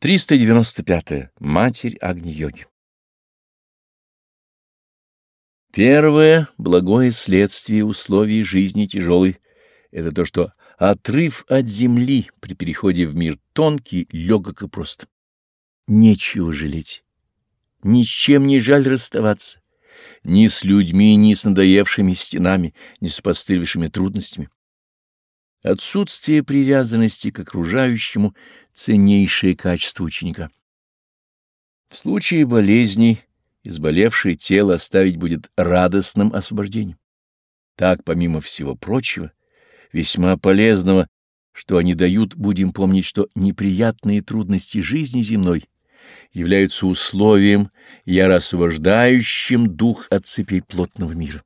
395. -е. Матерь Агни-йоги Первое благое следствие условий жизни тяжелой — это то, что отрыв от земли при переходе в мир тонкий, легок и прост. Нечего жалеть. Ни с чем не жаль расставаться. Ни с людьми, ни с надоевшими стенами, ни с постылившими трудностями. Отсутствие привязанности к окружающему — ценнейшее качество ученика. В случае болезней изболевшее тело оставить будет радостным освобождением. Так, помимо всего прочего, весьма полезного, что они дают, будем помнить, что неприятные трудности жизни земной являются условием, яро освобождающим дух от цепей плотного мира.